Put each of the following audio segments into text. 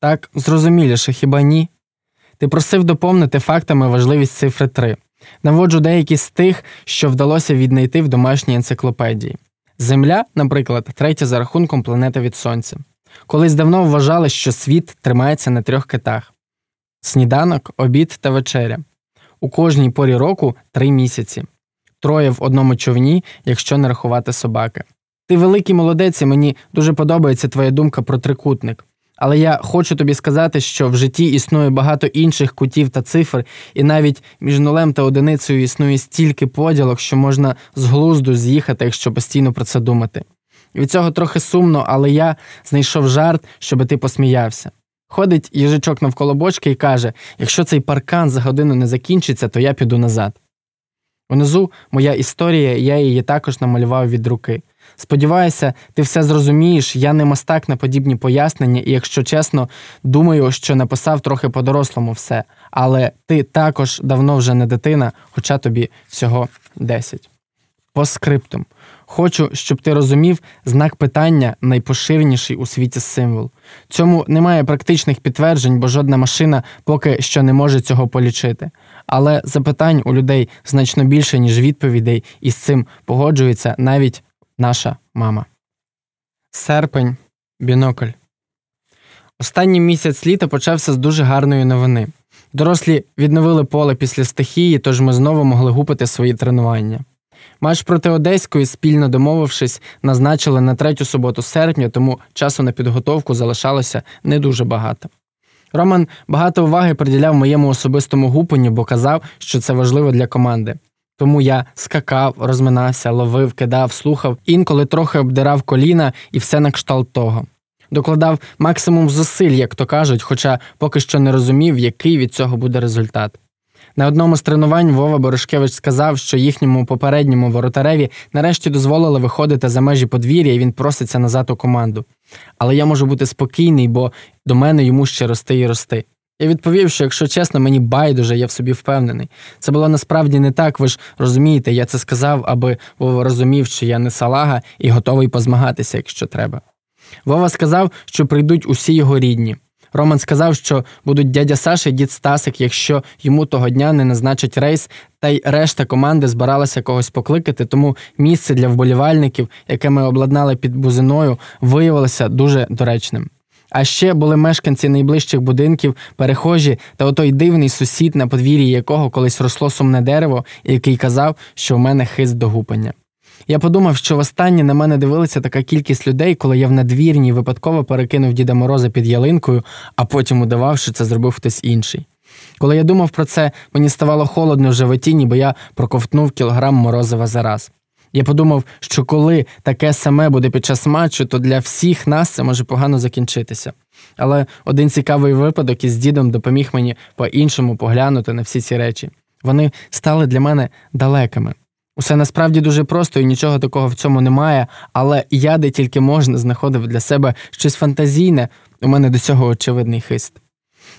Так зрозуміліше, хіба ні? Ти просив доповнити фактами важливість цифри 3. Наводжу деякі з тих, що вдалося віднайти в домашній енциклопедії. Земля, наприклад, третя за рахунком планета від Сонця. Колись давно вважали, що світ тримається на трьох китах: сніданок, обід та вечеря. У кожній порі року три місяці, троє в одному човні, якщо не рахувати собаки. Ти великий молодець, і мені дуже подобається твоя думка про трикутник. Але я хочу тобі сказати, що в житті існує багато інших кутів та цифр, і навіть між нулем та одиницею існує стільки поділок, що можна з глузду з'їхати, якщо постійно про це думати. Від цього трохи сумно, але я знайшов жарт, щоби ти посміявся. Ходить їжачок навколо бочки і каже: якщо цей паркан за годину не закінчиться, то я піду назад. Унизу моя історія, я її також намалював від руки. Сподіваюся, ти все зрозумієш, я не мастак на подібні пояснення, і, якщо чесно, думаю, що написав трохи по-дорослому все, але ти також давно вже не дитина, хоча тобі всього 10. По скриптум. Хочу, щоб ти розумів, знак питання найпоширеніший у світі символ. Цьому немає практичних підтверджень, бо жодна машина поки що не може цього полічити. Але запитань у людей значно більше, ніж відповідей, і з цим погоджується навіть наша мама. Серпень. Бінокль. Останній місяць літа почався з дуже гарної новини. Дорослі відновили поле після стихії, тож ми знову могли гупити свої тренування. Матч проти Одеської, спільно домовившись, назначили на третю суботу серпня, тому часу на підготовку залишалося не дуже багато. Роман багато уваги приділяв моєму особистому гупанню, бо казав, що це важливо для команди. Тому я скакав, розминався, ловив, кидав, слухав, інколи трохи обдирав коліна і все на кшталт того. Докладав максимум зусиль, як то кажуть, хоча поки що не розумів, який від цього буде результат. На одному з тренувань Вова Борошкевич сказав, що їхньому попередньому воротареві нарешті дозволили виходити за межі подвір'я, і він проситься назад у команду. Але я можу бути спокійний, бо до мене йому ще рости і рости. Я відповів, що якщо чесно, мені байдуже, я в собі впевнений. Це було насправді не так, ви ж розумієте, я це сказав, аби Вова розумів, що я не салага і готовий позмагатися, якщо треба. Вова сказав, що прийдуть усі його рідні. Роман сказав, що будуть дядя Саша і дід Стасик, якщо йому того дня не назначать рейс, та й решта команди збиралася когось покликати, тому місце для вболівальників, яке ми обладнали під бузиною, виявилося дуже доречним. А ще були мешканці найближчих будинків, перехожі та отой дивний сусід, на подвір'ї якого колись росло сумне дерево, який казав, що в мене хист до гупання. Я подумав, що востаннє на мене дивилася така кількість людей, коли я в надвірні випадково перекинув Діда Мороза під ялинкою, а потім удавав, що це зробив хтось інший. Коли я думав про це, мені ставало холодно в животі, ніби я проковтнув кілограм морозива за раз. Я подумав, що коли таке саме буде під час матчу, то для всіх нас це може погано закінчитися. Але один цікавий випадок із дідом допоміг мені по-іншому поглянути на всі ці речі. Вони стали для мене далекими. Усе насправді дуже просто і нічого такого в цьому немає, але я де тільки можна знаходив для себе щось фантазійне, у мене до цього очевидний хист.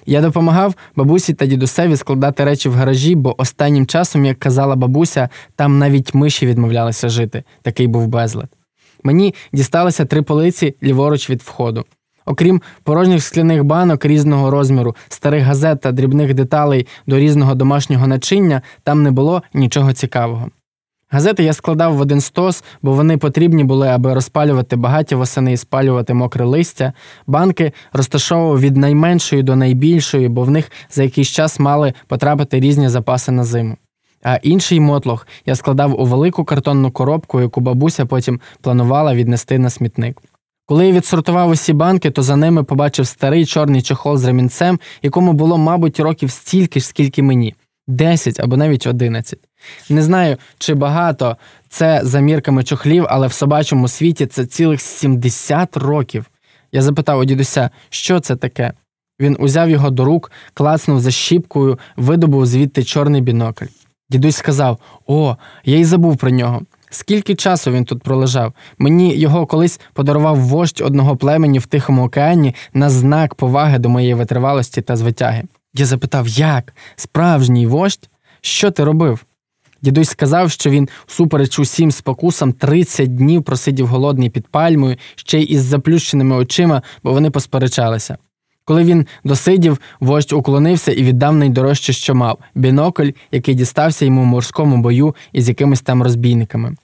Я допомагав бабусі та дідусеві складати речі в гаражі, бо останнім часом, як казала бабуся, там навіть миші відмовлялися жити, такий був безлад. Мені дісталися три полиці ліворуч від входу. Окрім порожніх скляних банок різного розміру, старих газет та дрібних деталей до різного домашнього начиння, там не було нічого цікавого. Газети я складав в один стос, бо вони потрібні були, аби розпалювати багаті восени і спалювати мокре листя. Банки розташовував від найменшої до найбільшої, бо в них за якийсь час мали потрапити різні запаси на зиму. А інший мотлох я складав у велику картонну коробку, яку бабуся потім планувала віднести на смітник. Коли я відсортував усі банки, то за ними побачив старий чорний чохол з ремінцем, якому було, мабуть, років стільки ж, скільки мені 10 або навіть 11. Не знаю, чи багато це за мірками чохлів, але в собачому світі це цілих 70 років. Я запитав у дідуся, що це таке. Він узяв його до рук, клацнув за щіпкою, видобув звідти чорний бінокль. Дідусь сказав: О, я й забув про нього. Скільки часу він тут пролежав? Мені його колись подарував вождь одного племені в Тихому океані на знак поваги до моєї витривалості та звитяги. Я запитав, як? Справжній вождь? Що ти робив? Дідусь сказав, що він, супереч усім спокусам, 30 днів просидів голодний під пальмою, ще й із заплющеними очима, бо вони посперечалися. Коли він досидів, вождь уклонився і віддав найдорожче, що мав бінокль, який дістався йому в морському бою із якимись там розбійниками.